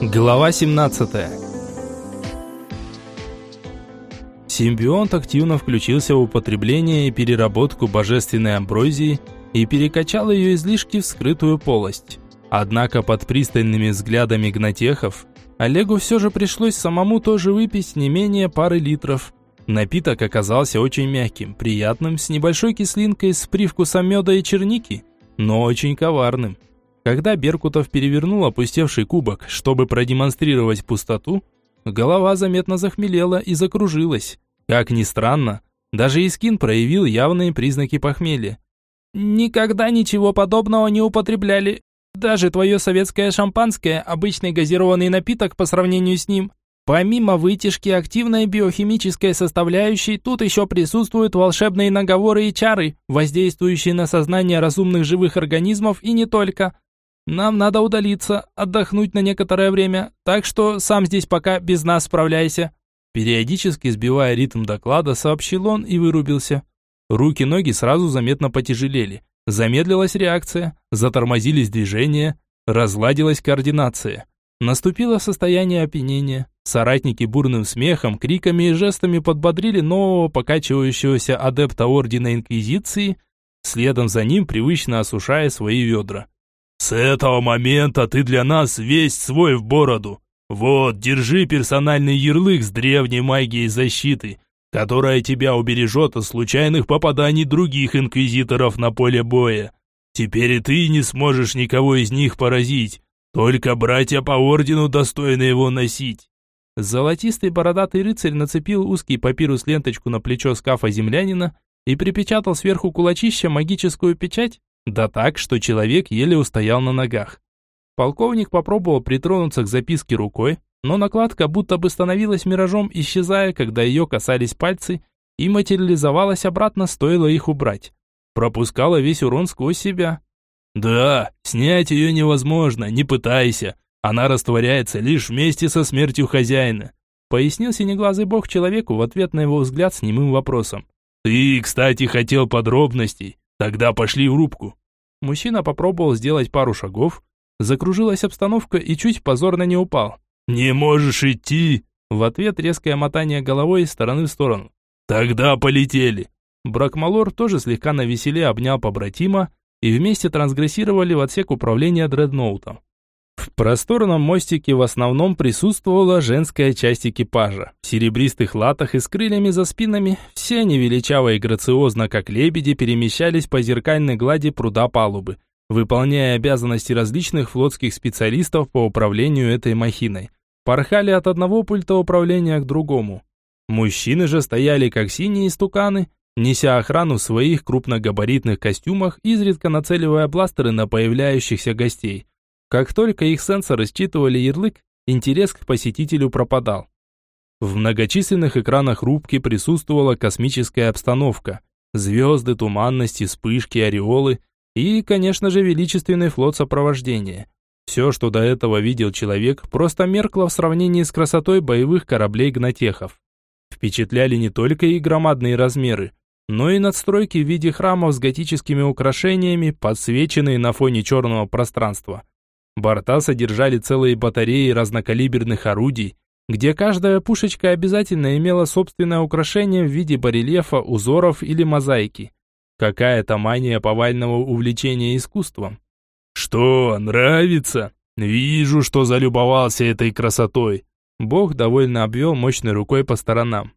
Глава 17. Симбионт активно включился в употребление и переработку божественной амброзии и перекачал ее излишки в скрытую полость. Однако под пристальными взглядами гнатехов Олегу все же пришлось самому тоже выпить не менее пары литров. Напиток оказался очень мягким, приятным, с небольшой кислинкой с привкусом меда и черники, но очень коварным. Когда Беркутов перевернул опустевший кубок, чтобы продемонстрировать пустоту, голова заметно захмелела и закружилась. Как ни странно, даже Искин проявил явные признаки похмелья. «Никогда ничего подобного не употребляли. Даже твое советское шампанское – обычный газированный напиток по сравнению с ним. Помимо вытяжки активной биохимической составляющей, тут еще присутствуют волшебные наговоры и чары, воздействующие на сознание разумных живых организмов и не только. Нам надо удалиться, отдохнуть на некоторое время, так что сам здесь пока без нас справляйся». Периодически сбивая ритм доклада, сообщил он и вырубился. Руки-ноги сразу заметно потяжелели. Замедлилась реакция, затормозились движения, разладилась координация. Наступило состояние опьянения. Соратники бурным смехом, криками и жестами подбодрили нового покачивающегося адепта Ордена Инквизиции, следом за ним привычно осушая свои ведра. С этого момента ты для нас весь свой в бороду. Вот, держи персональный ярлык с древней магией защиты, которая тебя убережет от случайных попаданий других инквизиторов на поле боя. Теперь и ты не сможешь никого из них поразить, только братья по ордену достойны его носить. Золотистый бородатый рыцарь нацепил узкий папирус ленточку на плечо скафа землянина и припечатал сверху кулачища магическую печать, да так, что человек еле устоял на ногах. Полковник попробовал притронуться к записке рукой, но накладка будто бы становилась миражом, исчезая, когда ее касались пальцы, и материализовалась обратно, стоило их убрать. Пропускала весь урон сквозь себя. «Да, снять ее невозможно, не пытайся. Она растворяется лишь вместе со смертью хозяина», пояснил синеглазый бог человеку в ответ на его взгляд с немым вопросом. «Ты, кстати, хотел подробностей. Тогда пошли в рубку. Мужчина попробовал сделать пару шагов, закружилась обстановка и чуть позорно не упал. «Не можешь идти!» В ответ резкое мотание головой из стороны в сторону. «Тогда полетели!» Бракмалор тоже слегка навеселе обнял побратима и вместе трансгрессировали в отсек управления дредноутом. В просторном мостике в основном присутствовала женская часть экипажа. В серебристых латах и с крыльями за спинами, все они величаво и грациозно, как лебеди, перемещались по зеркальной глади пруда палубы, выполняя обязанности различных флотских специалистов по управлению этой махиной. Порхали от одного пульта управления к другому. Мужчины же стояли как синие стуканы, неся охрану в своих крупногабаритных костюмах, изредка нацеливая бластеры на появляющихся гостей – как только их сенсоры считывали ярлык, интерес к посетителю пропадал. В многочисленных экранах рубки присутствовала космическая обстановка. Звезды, туманности, вспышки, ореолы и, конечно же, величественный флот сопровождения. Все, что до этого видел человек, просто меркло в сравнении с красотой боевых кораблей гнатехов. Впечатляли не только их громадные размеры, но и надстройки в виде храмов с готическими украшениями, подсвеченные на фоне черного пространства. Борта содержали целые батареи разнокалиберных орудий, где каждая пушечка обязательно имела собственное украшение в виде барельефа, узоров или мозаики. Какая-то мания повального увлечения искусством. «Что, нравится? Вижу, что залюбовался этой красотой!» Бог довольно обвел мощной рукой по сторонам.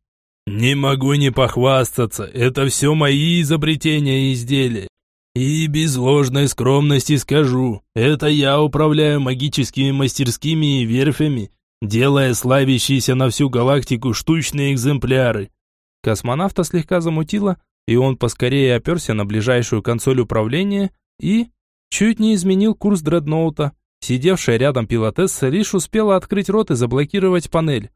«Не могу не похвастаться, это все мои изобретения и изделия. И без ложной скромности скажу, это я управляю магическими мастерскими и верфями, делая славящиеся на всю галактику штучные экземпляры. Космонавта слегка замутило, и он поскорее оперся на ближайшую консоль управления и чуть не изменил курс дредноута. Сидевшая рядом пилотесса лишь успела открыть рот и заблокировать панель.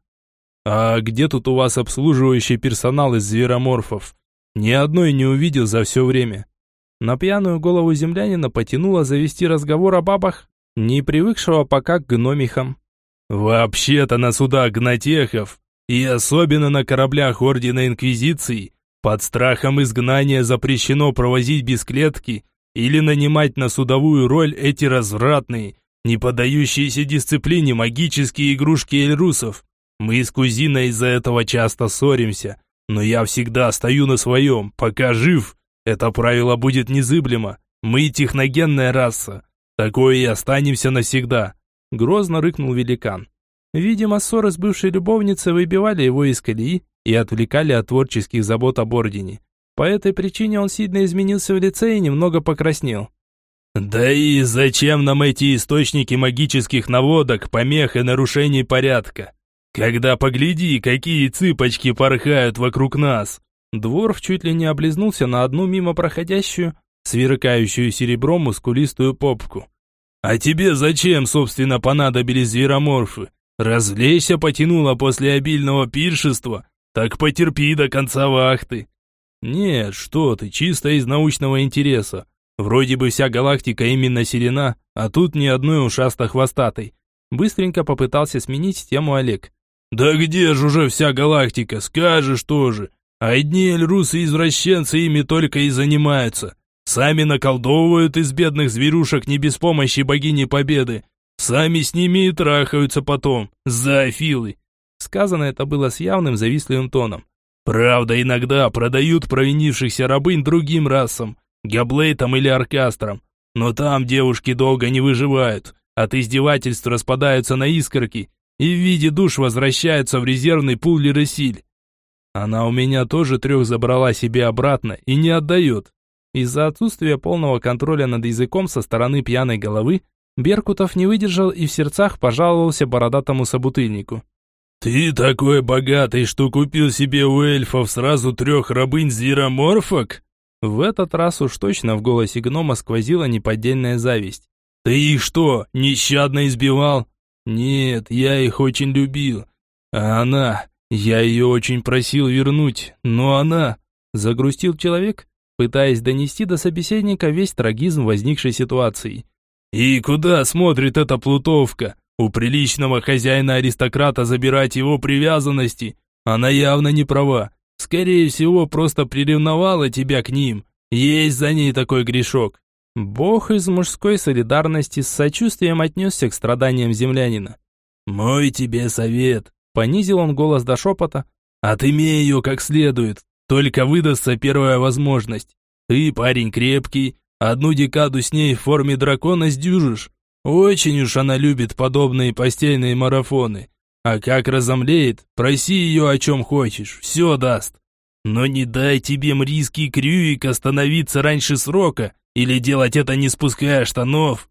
«А где тут у вас обслуживающий персонал из звероморфов? Ни одной не увидел за все время». На пьяную голову землянина потянуло завести разговор о бабах, не привыкшего пока к гномихам. «Вообще-то на судах гнатехов, и особенно на кораблях Ордена Инквизиции, под страхом изгнания запрещено провозить без клетки или нанимать на судовую роль эти развратные, не поддающиеся дисциплине магические игрушки эльрусов. Мы с кузиной из-за этого часто ссоримся, но я всегда стою на своем, пока жив. Это правило будет незыблемо. Мы техногенная раса. Такое и останемся навсегда. Грозно рыкнул великан. Видимо, ссоры с бывшей любовницей выбивали его из колеи и отвлекали от творческих забот об ордене. По этой причине он сильно изменился в лице и немного покраснел. «Да и зачем нам эти источники магических наводок, помех и нарушений порядка? Когда погляди, какие цыпочки порхают вокруг нас!» Дворф чуть ли не облизнулся на одну мимо проходящую, сверкающую серебром мускулистую попку. «А тебе зачем, собственно, понадобились звероморфы? Развлечься потянуло после обильного пиршества? Так потерпи до конца вахты!» «Нет, что ты, чисто из научного интереса. Вроде бы вся галактика именно населена, а тут ни одной ушасто-хвостатой». Быстренько попытался сменить тему Олег. «Да где же уже вся галактика, скажешь тоже. Одни эльрусы-извращенцы ими только и занимаются. Сами наколдовывают из бедных зверушек не без помощи богини Победы. Сами с ними и трахаются потом, зоофилы». Сказано это было с явным завистливым тоном. Правда, иногда продают провинившихся рабынь другим расам, габлейтам или аркастрам. Но там девушки долго не выживают, от издевательств распадаются на искорки и в виде душ возвращаются в резервный пул Лересиль. Она у меня тоже трех забрала себе обратно и не отдает. Из-за отсутствия полного контроля над языком со стороны пьяной головы, Беркутов не выдержал и в сердцах пожаловался бородатому собутыльнику. «Ты такой богатый, что купил себе у эльфов сразу трех рабынь-звероморфок?» В этот раз уж точно в голосе гнома сквозила неподдельная зависть. «Ты их что, нещадно избивал?» «Нет, я их очень любил. А она, я ее очень просил вернуть, но она...» Загрустил человек, пытаясь донести до собеседника весь трагизм возникшей ситуации. «И куда смотрит эта плутовка? У приличного хозяина-аристократа забирать его привязанности. Она явно не права. Скорее всего, просто приревновала тебя к ним. Есть за ней такой грешок. Бог из мужской солидарности с сочувствием отнесся к страданиям землянина. «Мой тебе совет», — понизил он голос до шепота, «отымей ее как следует, только выдастся первая возможность. Ты парень крепкий, одну декаду с ней в форме дракона сдюжишь, очень уж она любит подобные постельные марафоны. А как разомлеет, проси ее о чем хочешь, все даст. Но не дай тебе мрийский крюик остановиться раньше срока или делать это не спуская штанов.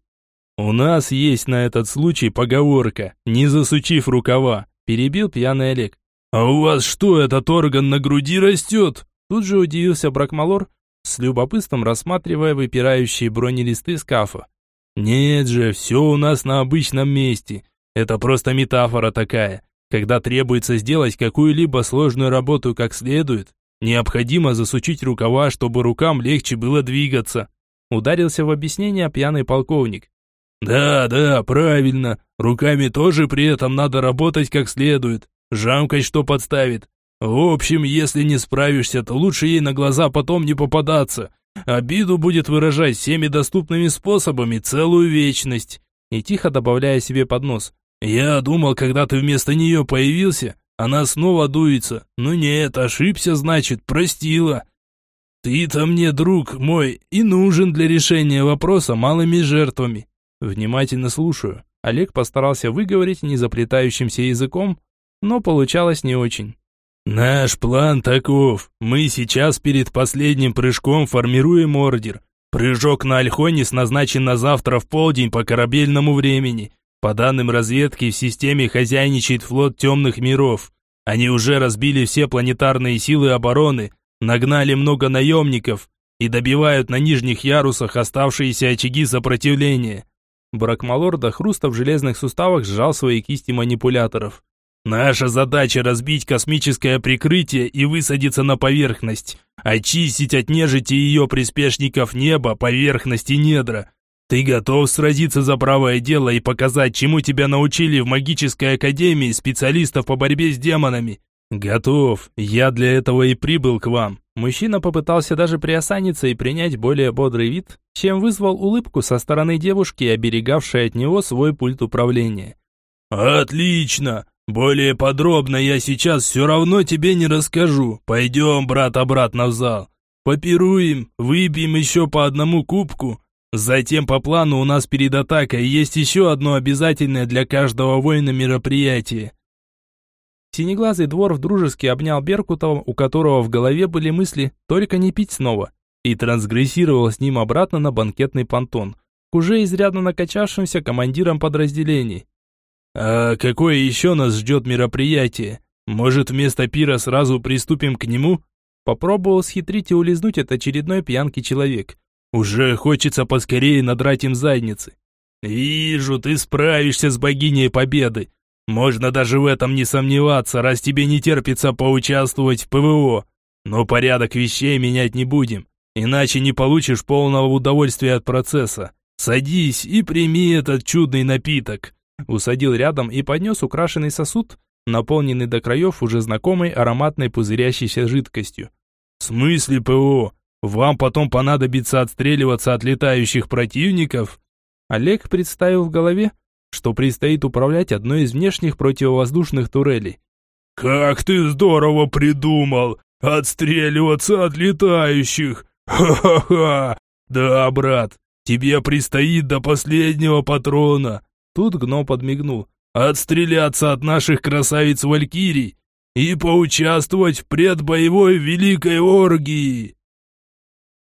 У нас есть на этот случай поговорка, не засучив рукава, перебил пьяный Олег. А у вас что, этот орган на груди растет? Тут же удивился Бракмалор, с любопытством рассматривая выпирающие бронелисты скафа. Нет же, все у нас на обычном месте. Это просто метафора такая. Когда требуется сделать какую-либо сложную работу как следует, необходимо засучить рукава, чтобы рукам легче было двигаться. Ударился в объяснение пьяный полковник. Да, да, правильно. Руками тоже при этом надо работать как следует. Жамкой что подставит. В общем, если не справишься, то лучше ей на глаза потом не попадаться. Обиду будет выражать всеми доступными способами целую вечность. И тихо добавляя себе под нос. Я думал, когда ты вместо нее появился, она снова дуется. Ну нет, ошибся, значит, простила. Ты-то мне, друг мой, и нужен для решения вопроса малыми жертвами. Внимательно слушаю. Олег постарался выговорить незаплетающимся языком, но получалось не очень. «Наш план таков. Мы сейчас перед последним прыжком формируем ордер. Прыжок на Альхонис назначен на завтра в полдень по корабельному времени. По данным разведки, в системе хозяйничает флот темных миров. Они уже разбили все планетарные силы обороны, нагнали много наемников и добивают на нижних ярусах оставшиеся очаги сопротивления». Бракмалор до хруста в железных суставах сжал свои кисти манипуляторов. Наша задача разбить космическое прикрытие и высадиться на поверхность, очистить от нежити ее приспешников небо, поверхность и недра. Ты готов сразиться за правое дело и показать, чему тебя научили в магической академии специалистов по борьбе с демонами? Готов. Я для этого и прибыл к вам. Мужчина попытался даже приосаниться и принять более бодрый вид, чем вызвал улыбку со стороны девушки, оберегавшей от него свой пульт управления. Отлично. Более подробно я сейчас все равно тебе не расскажу. Пойдем, брат, обратно в зал. Попируем, выпьем еще по одному кубку. Затем по плану у нас перед атакой есть еще одно обязательное для каждого воина мероприятие. Синеглазый двор дружески обнял Беркутова, у которого в голове были мысли «только не пить снова», и трансгрессировал с ним обратно на банкетный понтон, к уже изрядно накачавшимся командирам подразделений. «А какое еще нас ждет мероприятие? Может, вместо пира сразу приступим к нему?» Попробовал схитрить и улизнуть от очередной пьянки человек. «Уже хочется поскорее надрать им задницы». «Вижу, ты справишься с богиней победы. Можно даже в этом не сомневаться, раз тебе не терпится поучаствовать в ПВО. Но порядок вещей менять не будем, иначе не получишь полного удовольствия от процесса. Садись и прими этот чудный напиток». Усадил рядом и поднес украшенный сосуд, наполненный до краев уже знакомой ароматной пузырящейся жидкостью. «В смысле ПО? Вам потом понадобится отстреливаться от летающих противников?» Олег представил в голове, что предстоит управлять одной из внешних противовоздушных турелей. «Как ты здорово придумал! Отстреливаться от летающих! Ха-ха-ха! Да, брат, тебе предстоит до последнего патрона!» Тут гном подмигнул. «Отстреляться от наших красавиц-валькирий и поучаствовать в предбоевой великой оргии!»